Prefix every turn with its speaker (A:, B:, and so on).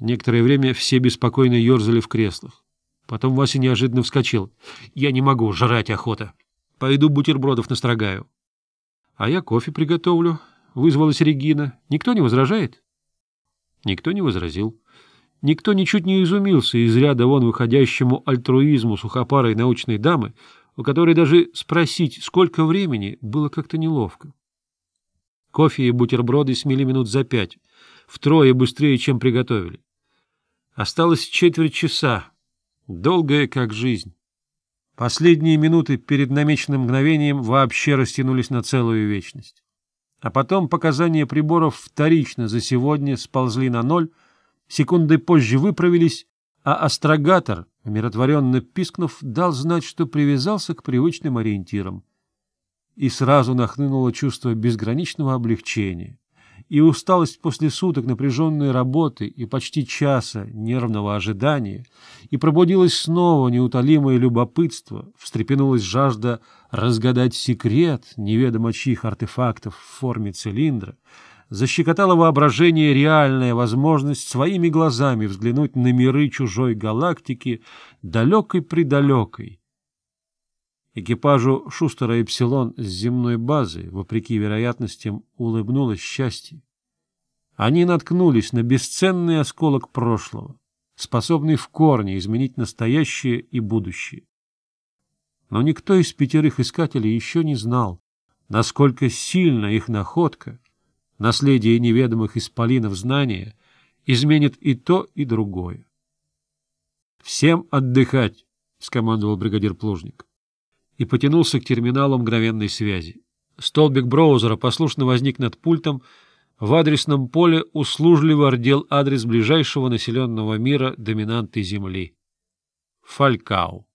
A: Некоторое время все беспокойно ерзали в креслах. Потом Вася неожиданно вскочил. «Я не могу, жрать охота. Пойду бутербродов настрогаю». «А я кофе приготовлю», — вызвалась Регина. «Никто не возражает?» Никто не возразил. Никто ничуть не изумился из ряда вон выходящему альтруизму сухопарой научной дамы, у которой даже спросить, сколько времени, было как-то неловко. Кофе и бутерброды смели минут за пять, втрое быстрее, чем приготовили. Осталось четверть часа, долгая как жизнь. Последние минуты перед намеченным мгновением вообще растянулись на целую вечность. А потом показания приборов вторично за сегодня сползли на ноль, секунды позже выправились, а астрогатор, умиротворенно пискнув, дал знать, что привязался к привычным ориентирам. И сразу нахлынуло чувство безграничного облегчения и усталость после суток напряженной работы и почти часа нервного ожидания, и пробудилось снова неутолимое любопытство, встрепенулась жажда разгадать секрет неведомо чьих артефактов в форме цилиндра, защекотала воображение реальная возможность своими глазами взглянуть на миры чужой галактики, далекой-предалекой, Экипажу Шустера Эпсилон с земной базы, вопреки вероятностям, улыбнулось счастье они наткнулись на бесценный осколок прошлого, способный в корне изменить настоящее и будущее. Но никто из пятерых искателей еще не знал, насколько сильно их находка, наследие неведомых исполинов знания, изменит и то, и другое. «Всем отдыхать!» — скомандовал бригадир Плужник и потянулся к терминалу мгновенной связи. Столбик браузера послушно возник над пультом, в адресном поле услужливо ордел адрес ближайшего населенного мира доминанты Земли — Фалькау.